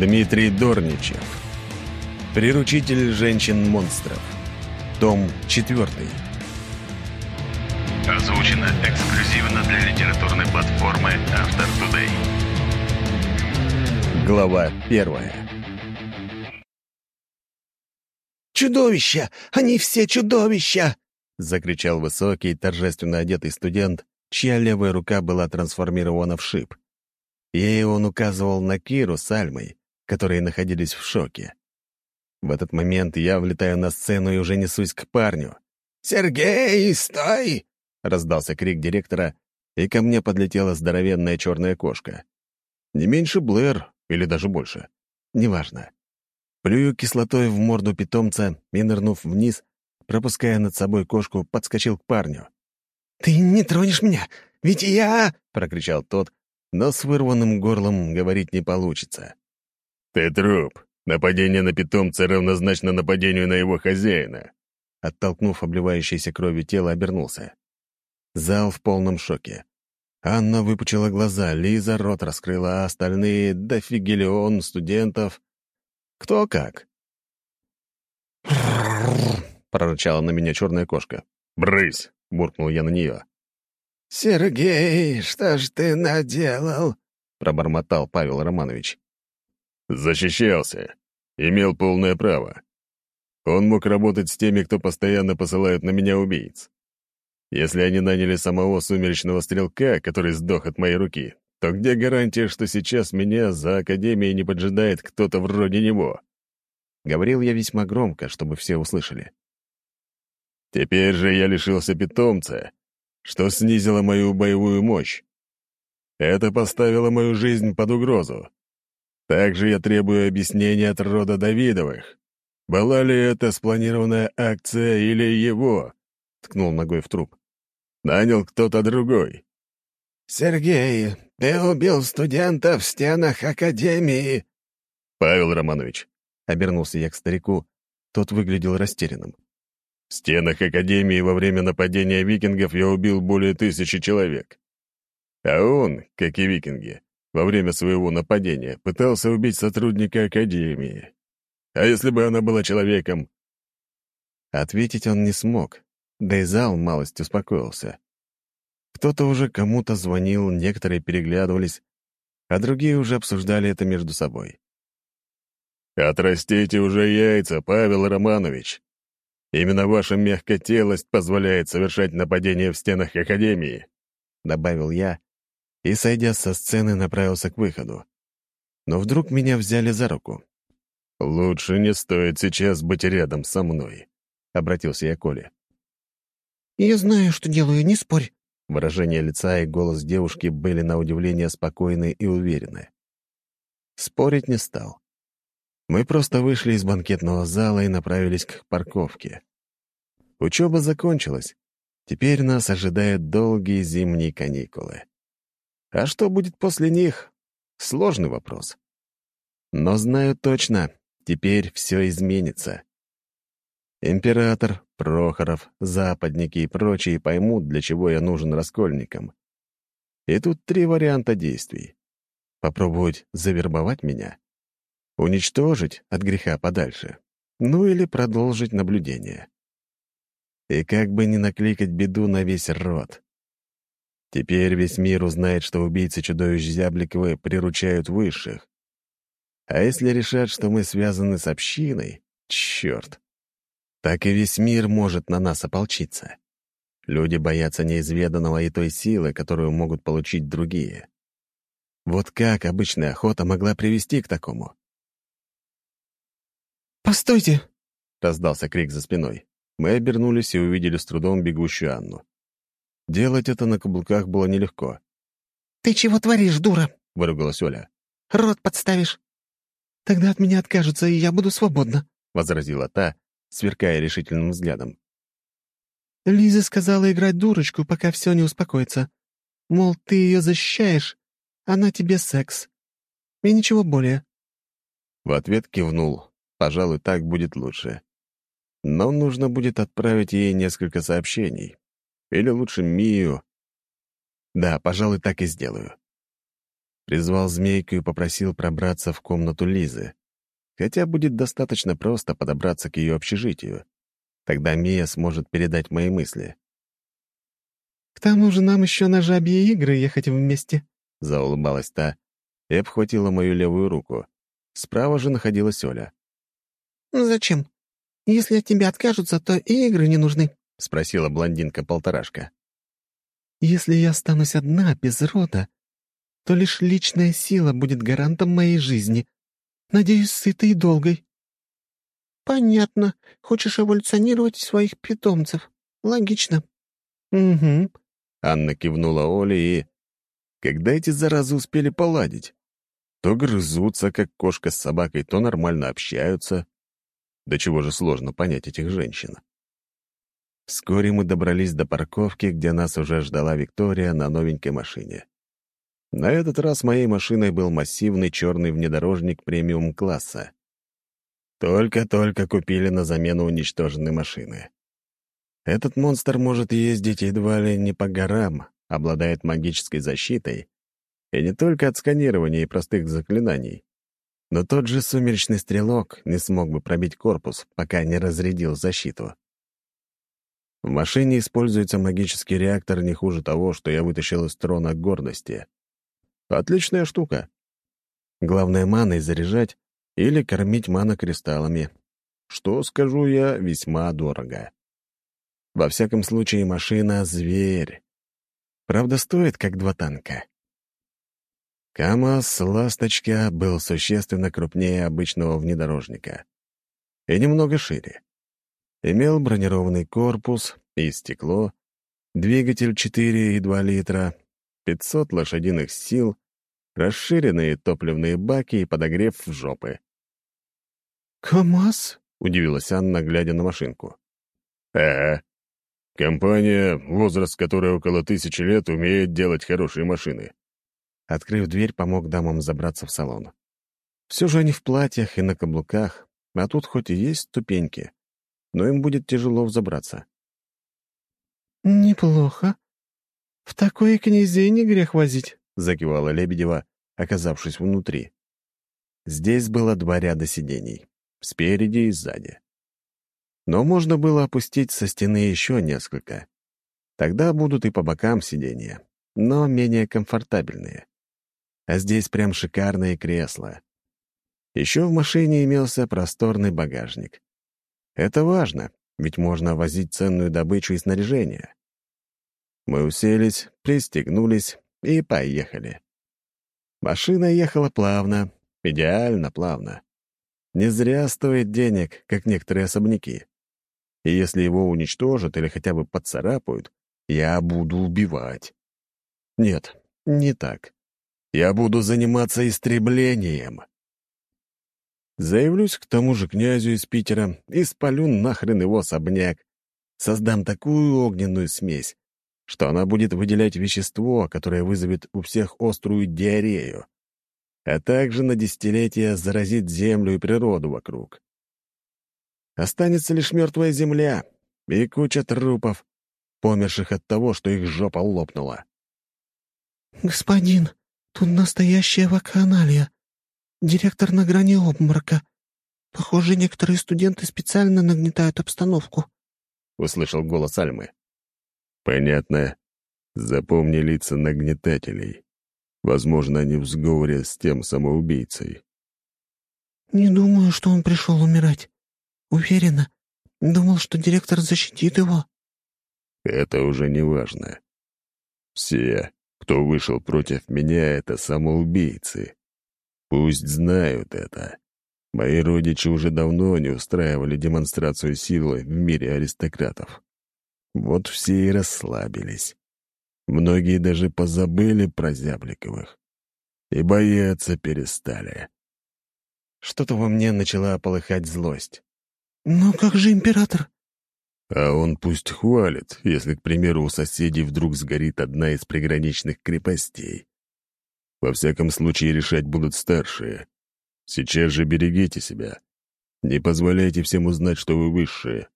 Дмитрий Дорничев. Приручитель женщин-монстров. Том 4. Озвучено эксклюзивно для литературной платформы Автор Today. Глава первая. «Чудовища! Они все чудовища!» — закричал высокий, торжественно одетый студент, чья левая рука была трансформирована в шип. Ей он указывал на Киру с Альмой, которые находились в шоке. В этот момент я влетаю на сцену и уже несусь к парню. «Сергей, стой!» — раздался крик директора, и ко мне подлетела здоровенная черная кошка. Не меньше Блэр, или даже больше. Неважно. Плюю кислотой в морду питомца и, нырнув вниз, пропуская над собой кошку, подскочил к парню. «Ты не тронешь меня, ведь я...» — прокричал тот, но с вырванным горлом говорить не получится. «Ты труп. Нападение на питомца равнозначно нападению на его хозяина». Оттолкнув обливающееся кровью тело, обернулся. Зал в полном шоке. Анна выпучила глаза, Лиза рот раскрыла, а остальные — дофигелион студентов. Кто как. прорычала на меня черная кошка. «Брысь!» — буркнул я на нее. «Сергей, что ж ты наделал?» — пробормотал Павел Романович. «Защищался. Имел полное право. Он мог работать с теми, кто постоянно посылает на меня убийц. Если они наняли самого сумеречного стрелка, который сдох от моей руки, то где гарантия, что сейчас меня за Академией не поджидает кто-то вроде него?» Говорил я весьма громко, чтобы все услышали. «Теперь же я лишился питомца, что снизило мою боевую мощь. Это поставило мою жизнь под угрозу. Также я требую объяснения от рода Давидовых. Была ли это спланированная акция или его?» — ткнул ногой в труп. «Нанял кто-то другой». «Сергей, ты убил студента в стенах Академии!» «Павел Романович», — обернулся я к старику, тот выглядел растерянным. В стенах Академии во время нападения викингов я убил более тысячи человек. А он, как и викинги, во время своего нападения пытался убить сотрудника Академии. А если бы она была человеком? Ответить он не смог, да и зал малость успокоился. Кто-то уже кому-то звонил, некоторые переглядывались, а другие уже обсуждали это между собой. «Отрастите уже яйца, Павел Романович!» Именно ваша мягкотелость позволяет совершать нападения в стенах Академии», — добавил я, и, сойдя со сцены, направился к выходу. Но вдруг меня взяли за руку. «Лучше не стоит сейчас быть рядом со мной», — обратился я к Коле. «Я знаю, что делаю, не спорь». Выражение лица и голос девушки были на удивление спокойны и уверены. Спорить не стал. Мы просто вышли из банкетного зала и направились к парковке. Учеба закончилась. Теперь нас ожидают долгие зимние каникулы. А что будет после них? Сложный вопрос. Но знаю точно, теперь все изменится. Император, Прохоров, западники и прочие поймут, для чего я нужен раскольникам. И тут три варианта действий. Попробовать завербовать меня — уничтожить от греха подальше, ну или продолжить наблюдение. И как бы не накликать беду на весь род. Теперь весь мир узнает, что убийцы чудовищ Зябликовы приручают высших. А если решат, что мы связаны с общиной, черт, так и весь мир может на нас ополчиться. Люди боятся неизведанного и той силы, которую могут получить другие. Вот как обычная охота могла привести к такому? «Постойте!» — раздался крик за спиной. Мы обернулись и увидели с трудом бегущую Анну. Делать это на каблуках было нелегко. «Ты чего творишь, дура?» — выругалась Оля. «Рот подставишь». «Тогда от меня откажутся, и я буду свободна», — возразила та, сверкая решительным взглядом. Лиза сказала играть дурочку, пока все не успокоится. Мол, ты ее защищаешь, она тебе секс. И ничего более. В ответ кивнул, Пожалуй, так будет лучше. Но нужно будет отправить ей несколько сообщений. Или лучше Мию. Да, пожалуй, так и сделаю. Призвал змейку и попросил пробраться в комнату Лизы. Хотя будет достаточно просто подобраться к ее общежитию. Тогда Мия сможет передать мои мысли. «К тому же нам еще на жабьи игры ехать вместе», — заулыбалась та и обхватила мою левую руку. Справа же находилась Оля. «Зачем? Если от тебя откажутся, то и игры не нужны», — спросила блондинка-полторашка. «Если я останусь одна, без рода, то лишь личная сила будет гарантом моей жизни. Надеюсь, сытой и долгой». «Понятно. Хочешь эволюционировать своих питомцев. Логично». «Угу», — Анна кивнула Оле и... Когда эти заразы успели поладить? То грызутся, как кошка с собакой, то нормально общаются. До чего же сложно понять этих женщин. Вскоре мы добрались до парковки, где нас уже ждала Виктория на новенькой машине. На этот раз моей машиной был массивный черный внедорожник премиум-класса. Только-только купили на замену уничтоженной машины. Этот монстр может ездить едва ли не по горам, обладает магической защитой, и не только от сканирования и простых заклинаний. Но тот же сумеречный стрелок не смог бы пробить корпус, пока не разрядил защиту. В машине используется магический реактор не хуже того, что я вытащил из трона гордости. Отличная штука. Главное маной заряжать или кормить манокристаллами, что, скажу я, весьма дорого. Во всяком случае, машина — зверь. Правда, стоит как два танка. КамАЗ «Ласточка» был существенно крупнее обычного внедорожника и немного шире. Имел бронированный корпус и стекло, двигатель 4,2 литра, 500 лошадиных сил, расширенные топливные баки и подогрев в жопы. «КамАЗ?» — удивилась Анна, глядя на машинку. «Ага. Компания, возраст которой около тысячи лет, умеет делать хорошие машины». Открыв дверь, помог дамам забраться в салон. Все же они в платьях и на каблуках, а тут хоть и есть ступеньки, но им будет тяжело взобраться. «Неплохо. В такое князей не грех возить», — закивала Лебедева, оказавшись внутри. Здесь было два ряда сидений, спереди и сзади но можно было опустить со стены еще несколько. Тогда будут и по бокам сиденья, но менее комфортабельные. А здесь прям шикарные кресла. Еще в машине имелся просторный багажник. Это важно, ведь можно возить ценную добычу и снаряжение. Мы уселись, пристегнулись и поехали. Машина ехала плавно, идеально плавно. Не зря стоит денег, как некоторые особняки. И если его уничтожат или хотя бы поцарапают, я буду убивать. Нет, не так. Я буду заниматься истреблением. Заявлюсь к тому же князю из Питера и спалю нахрен его особняк. Создам такую огненную смесь, что она будет выделять вещество, которое вызовет у всех острую диарею, а также на десятилетия заразит землю и природу вокруг. Останется лишь мертвая земля и куча трупов, померших от того, что их жопа лопнула. «Господин, тут настоящая вакханалия. Директор на грани обморока. Похоже, некоторые студенты специально нагнетают обстановку», — услышал голос Альмы. «Понятно. Запомни лица нагнетателей. Возможно, они в сговоре с тем самоубийцей». «Не думаю, что он пришел умирать. «Уверена. Думал, что директор защитит его». «Это уже не важно. Все, кто вышел против меня, — это самоубийцы. Пусть знают это. Мои родичи уже давно не устраивали демонстрацию силы в мире аристократов. Вот все и расслабились. Многие даже позабыли про Зябликовых. И бояться перестали. Что-то во мне начала полыхать злость. «Но как же император?» А он пусть хвалит, если, к примеру, у соседей вдруг сгорит одна из приграничных крепостей. Во всяком случае, решать будут старшие. Сейчас же берегите себя. Не позволяйте всем узнать, что вы высшие.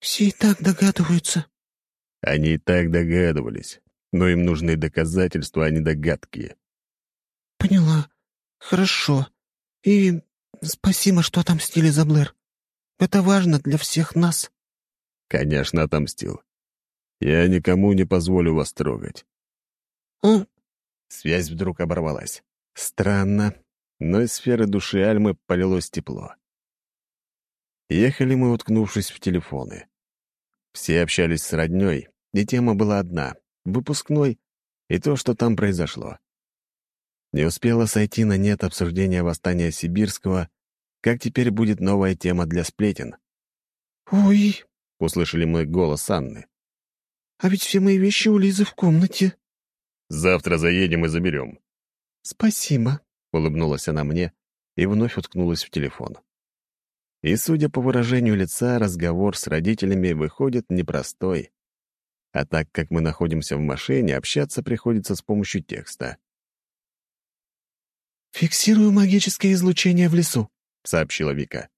Все и так догадываются. Они и так догадывались, но им нужны доказательства, а не догадки. «Поняла. Хорошо. И спасибо, что отомстили за Блэр. Это важно для всех нас». «Конечно, отомстил. Я никому не позволю вас трогать». «А?» Связь вдруг оборвалась. Странно, но из сферы души Альмы полилось тепло. Ехали мы, уткнувшись в телефоны. Все общались с роднёй, и тема была одна — выпускной и то, что там произошло. Не успела сойти на нет обсуждения восстания Сибирского, как теперь будет новая тема для сплетен. «Ой!» — услышали мы голос Анны. «А ведь все мои вещи у Лизы в комнате». «Завтра заедем и заберем». «Спасибо», — улыбнулась она мне и вновь уткнулась в телефон. И, судя по выражению лица, разговор с родителями выходит непростой. А так как мы находимся в машине, общаться приходится с помощью текста. «Фиксирую магическое излучение в лесу», — сообщила Вика.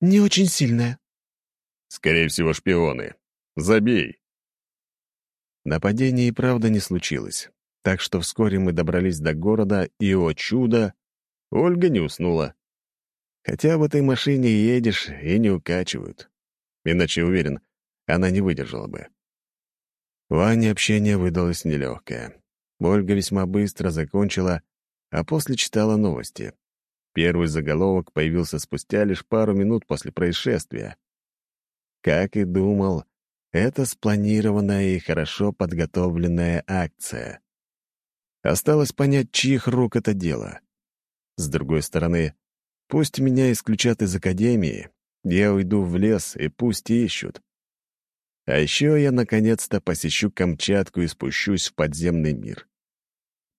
«Не очень сильное». «Скорее всего, шпионы. Забей». Нападения и правда не случилось, так что вскоре мы добрались до города, и, о чудо, Ольга не уснула. Хотя в этой машине едешь и не укачивают. Иначе, уверен, она не выдержала бы. Ване общение выдалось нелегкое. Ольга весьма быстро закончила, а после читала новости. Первый заголовок появился спустя лишь пару минут после происшествия. Как и думал, это спланированная и хорошо подготовленная акция. Осталось понять, чьих рук это дело. С другой стороны, пусть меня исключат из академии, я уйду в лес и пусть ищут. А еще я наконец-то посещу Камчатку и спущусь в подземный мир.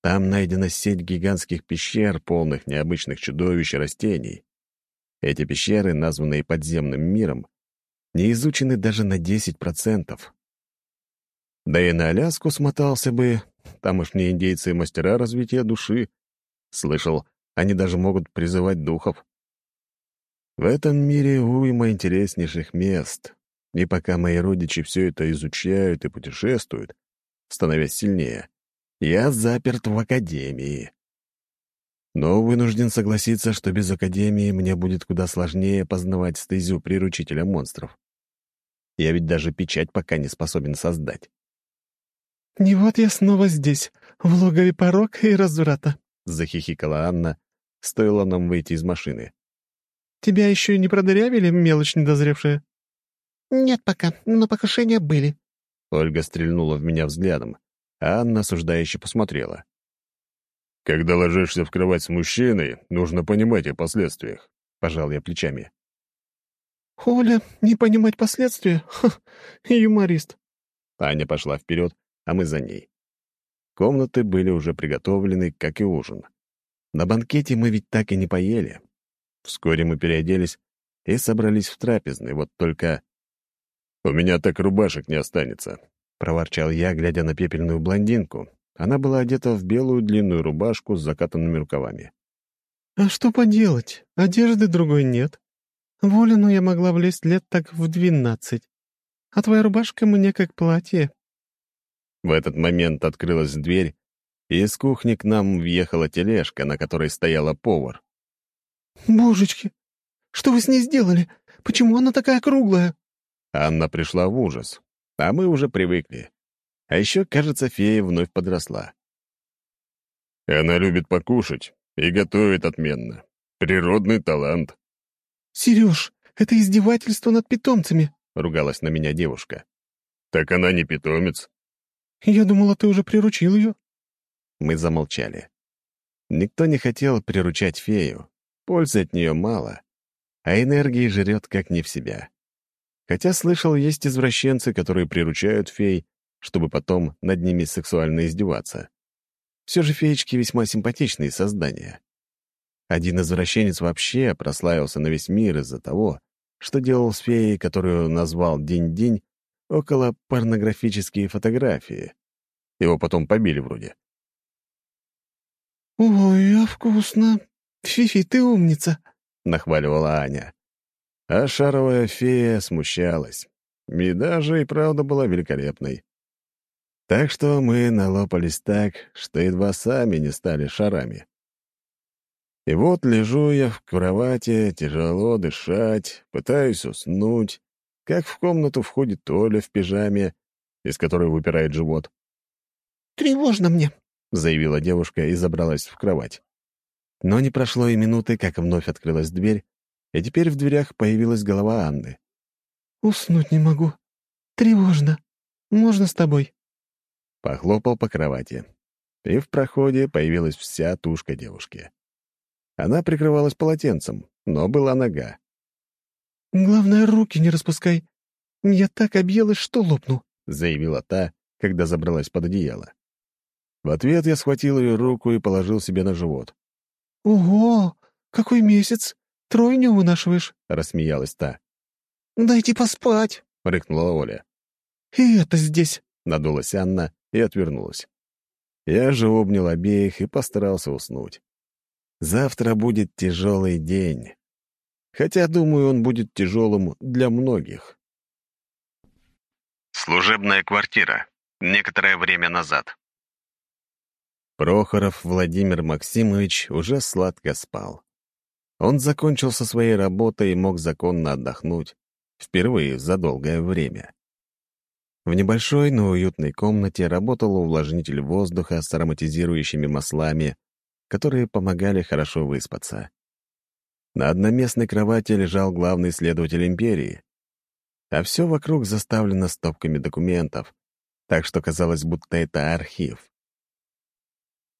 Там найдена сеть гигантских пещер, полных необычных чудовищ и растений. Эти пещеры, названные подземным миром, не изучены даже на 10%. Да и на Аляску смотался бы, тамошние индейцы — мастера развития души. Слышал, они даже могут призывать духов. В этом мире уйма интереснейших мест, и пока мои родичи все это изучают и путешествуют, становясь сильнее, я заперт в академии. Но вынужден согласиться, что без академии мне будет куда сложнее познавать стезю приручителя монстров. Я ведь даже печать пока не способен создать. «Не вот я снова здесь, в логове порока и разврата», — захихикала Анна, стоило нам выйти из машины. «Тебя еще не продырявили, мелочь недозревшая?» «Нет пока, но покушения были». Ольга стрельнула в меня взглядом, а Анна осуждающе посмотрела. «Когда ложишься в кровать с мужчиной, нужно понимать о последствиях», — пожал я плечами. «Оля, не понимать последствия? Ха, юморист». Аня пошла вперед, а мы за ней. Комнаты были уже приготовлены, как и ужин. На банкете мы ведь так и не поели. Вскоре мы переоделись и собрались в трапезный, вот только «У меня так рубашек не останется», — проворчал я, глядя на пепельную блондинку. Она была одета в белую длинную рубашку с закатанными рукавами. «А что поделать? Одежды другой нет. Волину я могла влезть лет так в двенадцать. А твоя рубашка мне как платье». В этот момент открылась дверь, и из кухни к нам въехала тележка, на которой стояла повар. «Божечки, что вы с ней сделали? Почему она такая круглая?» Анна пришла в ужас, а мы уже привыкли. А еще, кажется, фея вновь подросла. Она любит покушать и готовит отменно. Природный талант. «Сереж, это издевательство над питомцами», — ругалась на меня девушка. «Так она не питомец». «Я думала, ты уже приручил ее». Мы замолчали. Никто не хотел приручать фею. Пользы от нее мало, а энергии жрет как не в себя. Хотя слышал, есть извращенцы, которые приручают фей, чтобы потом над ними сексуально издеваться. Все же феечки весьма симпатичные создания. Один извращенец вообще прославился на весь мир из-за того, что делал с феей, которую назвал День-День, около порнографические фотографии. Его потом побили вроде. «Ой, а вкусно! Фифи, ты умница!» — нахваливала Аня. А шаровая фея смущалась. И даже и правда была великолепной. Так что мы налопались так, что едва сами не стали шарами. И вот лежу я в кровати, тяжело дышать, пытаюсь уснуть, как в комнату входит Оля в пижаме, из которой выпирает живот. «Тревожно мне», — заявила девушка и забралась в кровать. Но не прошло и минуты, как вновь открылась дверь, и теперь в дверях появилась голова Анны. «Уснуть не могу. Тревожно. Можно с тобой?» Похлопал по кровати. И в проходе появилась вся тушка девушки. Она прикрывалась полотенцем, но была нога. «Главное, руки не распускай. Я так объелась, что лопну», — заявила та, когда забралась под одеяло. В ответ я схватил ее руку и положил себе на живот. «Ого! Какой месяц! Тройню вынашиваешь!» — рассмеялась та. «Дайте поспать!» — рыкнула Оля. «И это здесь!» — надулась Анна и отвернулась. Я же обнял обеих и постарался уснуть. Завтра будет тяжелый день. Хотя, думаю, он будет тяжелым для многих. Служебная квартира. Некоторое время назад. Прохоров Владимир Максимович уже сладко спал. Он закончил со своей работой и мог законно отдохнуть. Впервые за долгое время. В небольшой, но уютной комнате работал увлажнитель воздуха с ароматизирующими маслами, которые помогали хорошо выспаться. На одноместной кровати лежал главный следователь империи, а все вокруг заставлено стопками документов, так что казалось, будто это архив.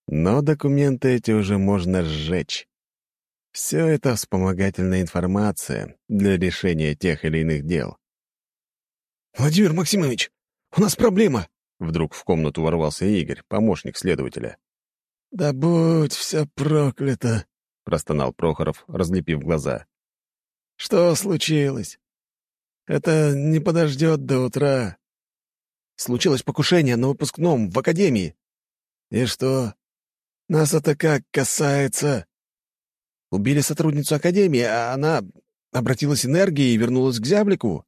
Но документы эти уже можно сжечь. Все это вспомогательная информация для решения тех или иных дел. «Владимир Максимович, у нас проблема!» Вдруг в комнату ворвался Игорь, помощник следователя. «Да будь все проклято!» — простонал Прохоров, разлепив глаза. «Что случилось? Это не подождет до утра». «Случилось покушение на выпускном в академии». «И что? Нас это как касается?» Убили сотрудницу академии, а она обратилась энергией и вернулась к зяблику.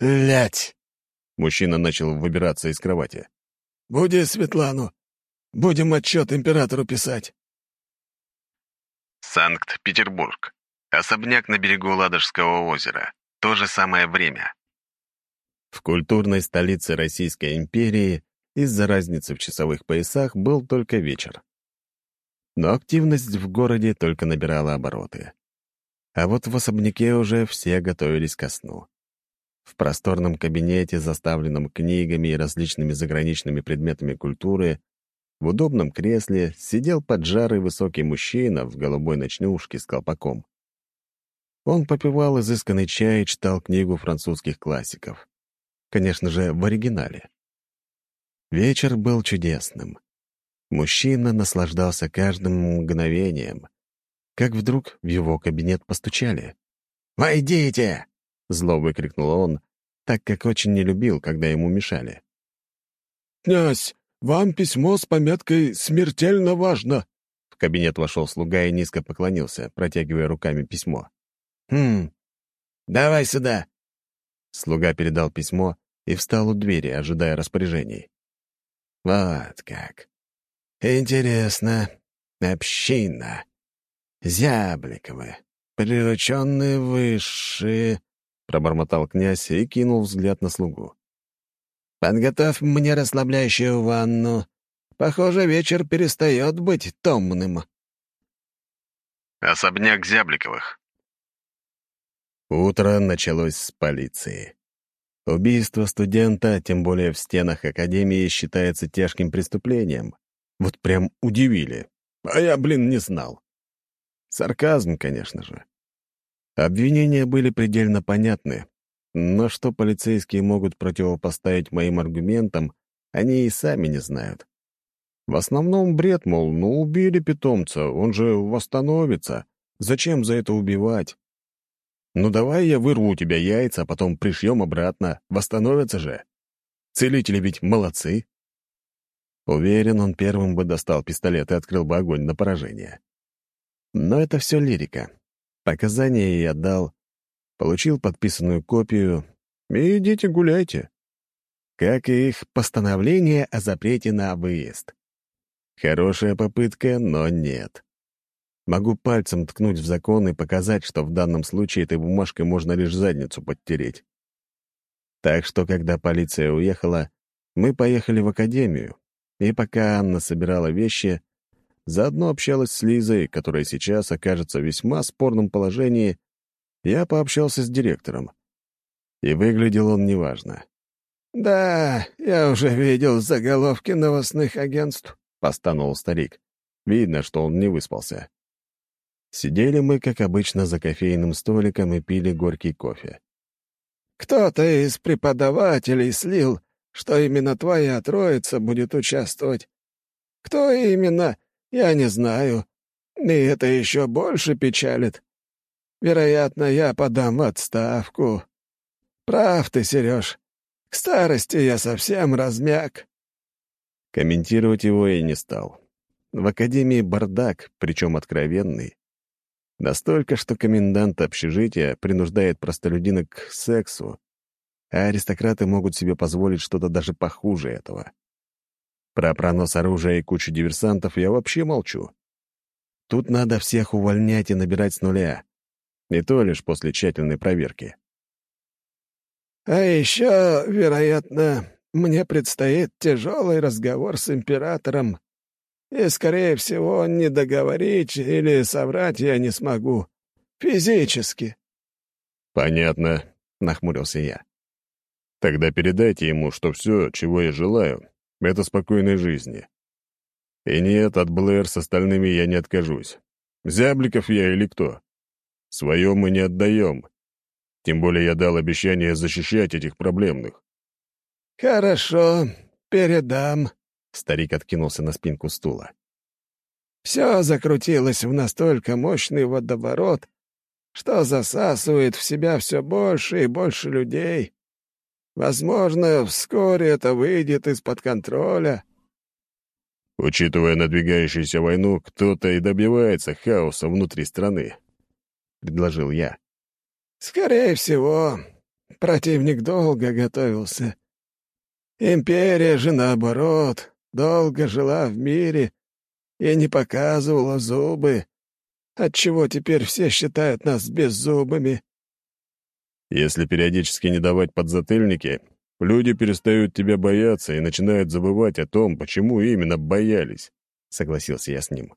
«Лять!» Мужчина начал выбираться из кровати. «Буди Светлану. Будем отчет императору писать». Санкт-Петербург. Особняк на берегу Ладожского озера. То же самое время. В культурной столице Российской империи из-за разницы в часовых поясах был только вечер. Но активность в городе только набирала обороты. А вот в особняке уже все готовились ко сну. В просторном кабинете, заставленном книгами и различными заграничными предметами культуры, в удобном кресле сидел поджарый высокий мужчина в голубой ночнушке с колпаком. Он попивал изысканный чай и читал книгу французских классиков. Конечно же, в оригинале. Вечер был чудесным. Мужчина наслаждался каждым мгновением. Как вдруг в его кабинет постучали. «Войдите!» — зло выкрикнул он, так как очень не любил, когда ему мешали. «Князь, вам письмо с пометкой «Смертельно важно». В кабинет вошел слуга и низко поклонился, протягивая руками письмо. «Хм, давай сюда». Слуга передал письмо и встал у двери, ожидая распоряжений. «Вот как. Интересно. Община. Зябликовы. Прирученные высшие», — пробормотал князь и кинул взгляд на слугу. «Подготовь мне расслабляющую ванну. Похоже, вечер перестает быть томным». Особняк Зябликовых. Утро началось с полиции. Убийство студента, тем более в стенах Академии, считается тяжким преступлением. Вот прям удивили. А я, блин, не знал. Сарказм, конечно же. Обвинения были предельно понятны, но что полицейские могут противопоставить моим аргументам, они и сами не знают. В основном бред, мол, ну убили питомца, он же восстановится. Зачем за это убивать? Ну давай я вырву у тебя яйца, а потом пришьем обратно. Восстановятся же. Целители ведь молодцы. Уверен, он первым бы достал пистолет и открыл бы огонь на поражение. Но это все лирика. Показания я дал, получил подписанную копию, и идите гуляйте. Как и их постановление о запрете на выезд. Хорошая попытка, но нет. Могу пальцем ткнуть в закон и показать, что в данном случае этой бумажкой можно лишь задницу подтереть. Так что, когда полиция уехала, мы поехали в академию, и пока Анна собирала вещи, заодно общалась с Лизой, которая сейчас окажется в весьма спорном положении, я пообщался с директором. И выглядел он неважно. «Да, я уже видел заголовки новостных агентств», — постанул старик. Видно, что он не выспался. Сидели мы, как обычно, за кофейным столиком и пили горький кофе. «Кто-то из преподавателей слил, что именно твоя троица будет участвовать. Кто именно, я не знаю. И это еще больше печалит. Вероятно, я подам отставку. Прав ты, Сереж. К старости я совсем размяк». Комментировать его я не стал. В академии бардак, причем откровенный. Настолько, что комендант общежития принуждает простолюдинок к сексу, а аристократы могут себе позволить что-то даже похуже этого. Про пронос оружия и кучу диверсантов я вообще молчу. Тут надо всех увольнять и набирать с нуля. И то лишь после тщательной проверки. А еще, вероятно, мне предстоит тяжелый разговор с императором, и, скорее всего, не договорить или соврать я не смогу. Физически. «Понятно», — нахмурился я. «Тогда передайте ему, что все, чего я желаю, — это спокойной жизни. И нет, от Блэр с остальными я не откажусь. Зябликов я или кто? Свое мы не отдаем. Тем более я дал обещание защищать этих проблемных. «Хорошо, передам», — старик откинулся на спинку стула. «Все закрутилось в настолько мощный водоворот, что засасывает в себя все больше и больше людей. Возможно, вскоре это выйдет из-под контроля». Учитывая надвигающуюся войну, кто-то и добивается хаоса внутри страны, — предложил я. Скорее всего, противник долго готовился. Империя же, наоборот, долго жила в мире и не показывала зубы, отчего теперь все считают нас беззубыми. Если периодически не давать подзатыльники, люди перестают тебя бояться и начинают забывать о том, почему именно боялись, — согласился я с ним.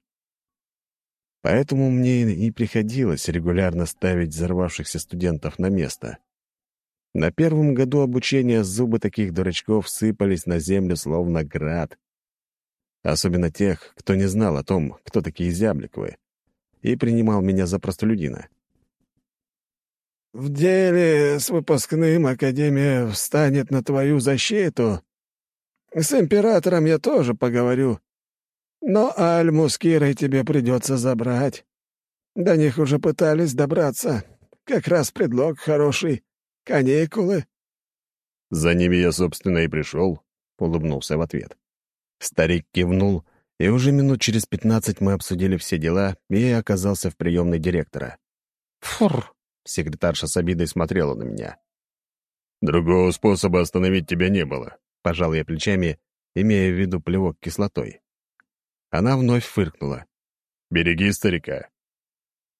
Поэтому мне и приходилось регулярно ставить взорвавшихся студентов на место. На первом году обучения зубы таких дурачков сыпались на землю словно град. Особенно тех, кто не знал о том, кто такие Зябликовы, и принимал меня за простолюдина. «В деле с выпускным Академия встанет на твою защиту. С императором я тоже поговорю. Но Альму с Кирой тебе придется забрать. До них уже пытались добраться. Как раз предлог хороший. Каникулы». «За ними я, собственно, и пришел», — улыбнулся в ответ. Старик кивнул, и уже минут через пятнадцать мы обсудили все дела, и я оказался в приемной директора. «Фур!» — секретарша с обидой смотрела на меня. «Другого способа остановить тебя не было», — пожал я плечами, имея в виду плевок кислотой. Она вновь фыркнула. «Береги старика».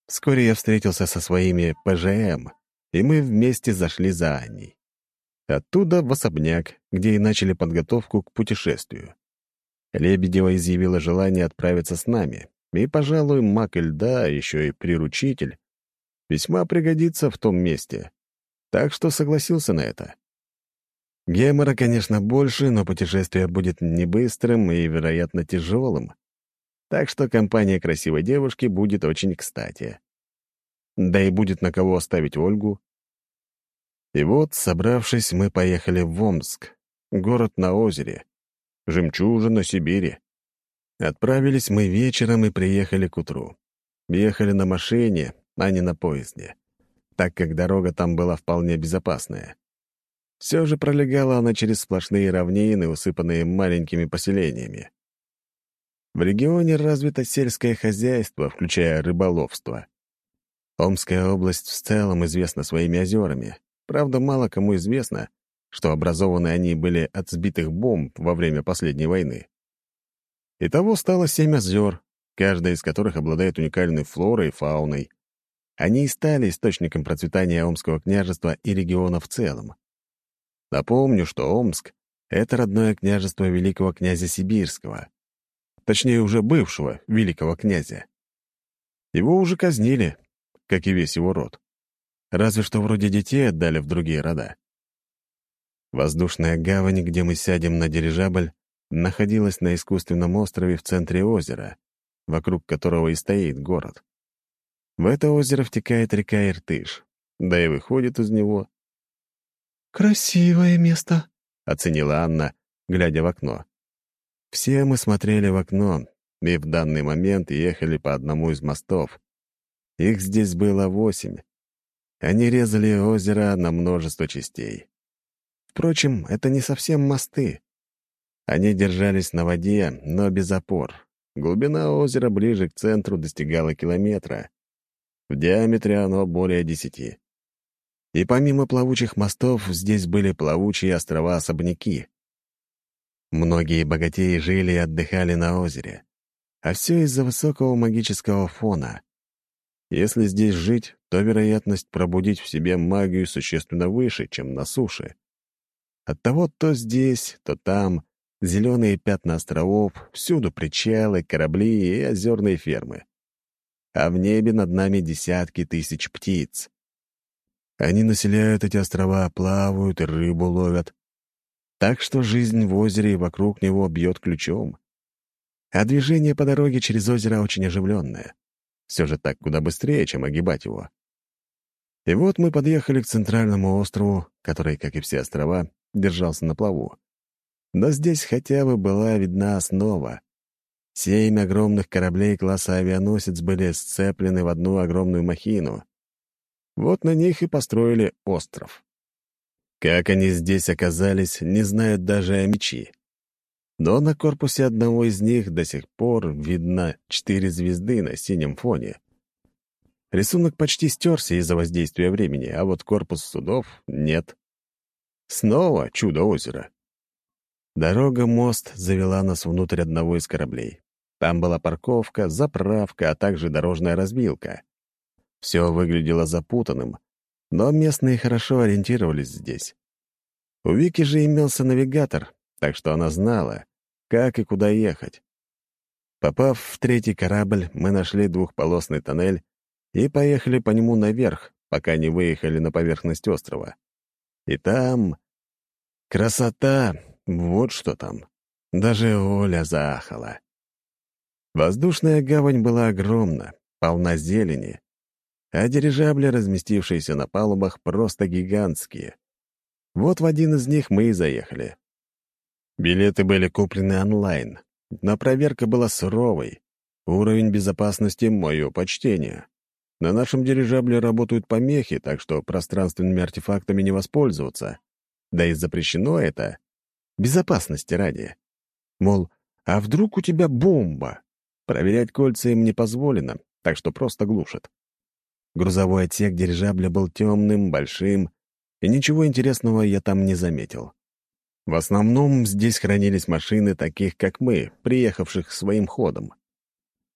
Вскоре я встретился со своими ПЖМ, и мы вместе зашли за Аней. Оттуда в особняк, где и начали подготовку к путешествию. Лебедева изъявила желание отправиться с нами, и, пожалуй, маг льда, а еще и приручитель, весьма пригодится в том месте. Так что согласился на это. Гемора, конечно, больше, но путешествие будет не быстрым и, вероятно, тяжелым. Так что компания красивой девушки будет очень кстати. Да и будет на кого оставить Ольгу. И вот, собравшись, мы поехали в Омск, город на озере, жемчужина Сибири. Отправились мы вечером и приехали к утру. Ехали на машине, а не на поезде, так как дорога там была вполне безопасная. Все же пролегала она через сплошные равнины, усыпанные маленькими поселениями. В регионе развито сельское хозяйство, включая рыболовство. Омская область в целом известна своими озерами. Правда, мало кому известно, что образованы они были от сбитых бомб во время последней войны. Итого стало семь озер, каждая из которых обладает уникальной флорой и фауной. Они и стали источником процветания Омского княжества и региона в целом. Напомню, что Омск — это родное княжество великого князя Сибирского, точнее, уже бывшего великого князя. Его уже казнили, как и весь его род. Разве что вроде детей отдали в другие рода. Воздушная гавань, где мы сядем на дирижабль, находилась на искусственном острове в центре озера, вокруг которого и стоит город. В это озеро втекает река Иртыш, да и выходит из него. «Красивое место», — оценила Анна, глядя в окно. Все мы смотрели в окно и в данный момент ехали по одному из мостов. Их здесь было восемь. Они резали озеро на множество частей. Впрочем, это не совсем мосты. Они держались на воде, но без опор. Глубина озера ближе к центру достигала километра. В диаметре оно более десяти. И помимо плавучих мостов, здесь были плавучие острова-особняки. Многие богатеи жили и отдыхали на озере. А все из-за высокого магического фона. Если здесь жить, то вероятность пробудить в себе магию существенно выше, чем на суше. Оттого то здесь, то там зеленые пятна островов, всюду причалы, корабли и озерные фермы. А в небе над нами десятки тысяч птиц. Они населяют эти острова, плавают и рыбу ловят. Так что жизнь в озере и вокруг него бьет ключом. А движение по дороге через озеро очень оживленное. Все же так куда быстрее, чем огибать его. И вот мы подъехали к центральному острову, который, как и все острова, держался на плаву. Но здесь хотя бы была видна основа. Семь огромных кораблей класса авианосец были сцеплены в одну огромную махину. Вот на них и построили остров. Как они здесь оказались, не знают даже мечи. Но на корпусе одного из них до сих пор видно четыре звезды на синем фоне. Рисунок почти стерся из-за воздействия времени, а вот корпус судов нет. Снова чудо озера. Дорога-мост завела нас внутрь одного из кораблей. Там была парковка, заправка, а также дорожная разбилка. Все выглядело запутанным, но местные хорошо ориентировались здесь. У Вики же имелся навигатор, так что она знала, как и куда ехать. Попав в третий корабль, мы нашли двухполосный тоннель и поехали по нему наверх, пока не выехали на поверхность острова. И там... Красота! Вот что там. Даже Оля заахала. Воздушная гавань была огромна, полна зелени, а дирижабли, разместившиеся на палубах, просто гигантские. Вот в один из них мы и заехали. Билеты были куплены онлайн, но проверка была суровой. Уровень безопасности — мое почтение. На нашем дирижабле работают помехи, так что пространственными артефактами не воспользоваться. Да и запрещено это. Безопасности ради. Мол, а вдруг у тебя бомба? Проверять кольца им не позволено, так что просто глушат. Грузовой отсек дирижабля был темным, большим, и ничего интересного я там не заметил. В основном здесь хранились машины таких, как мы, приехавших своим ходом.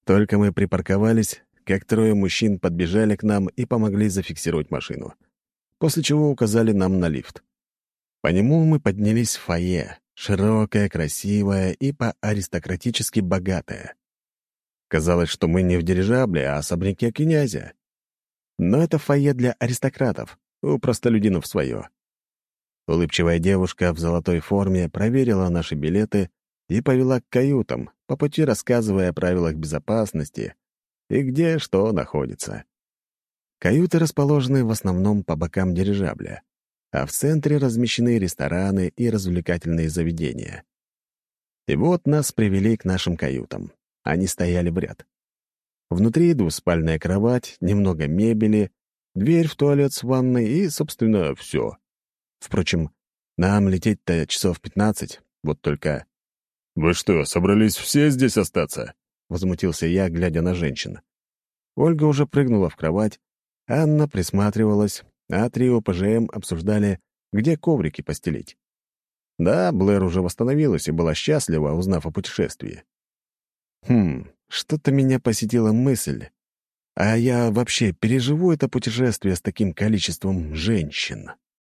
Только мы припарковались, как трое мужчин подбежали к нам и помогли зафиксировать машину, после чего указали нам на лифт. По нему мы поднялись в фойе, широкое, красивое и по-аристократически богатое. Казалось, что мы не в дирижабле, а особняке князя. Но это фойе для аристократов, у простолюдинов свое. Улыбчивая девушка в золотой форме проверила наши билеты и повела к каютам, по пути рассказывая о правилах безопасности и где что находится. Каюты расположены в основном по бокам дирижабля а в центре размещены рестораны и развлекательные заведения. И вот нас привели к нашим каютам. Они стояли в ряд. Внутри двуспальная кровать, немного мебели, дверь в туалет с ванной и, собственно, все. Впрочем, нам лететь-то часов пятнадцать, вот только... «Вы что, собрались все здесь остаться?» — возмутился я, глядя на женщин. Ольга уже прыгнула в кровать, Анна присматривалась, а трио ПЖМ обсуждали, где коврики постелить. Да, Блэр уже восстановилась и была счастлива, узнав о путешествии. Хм, что-то меня посетила мысль, а я вообще переживу это путешествие с таким количеством женщин.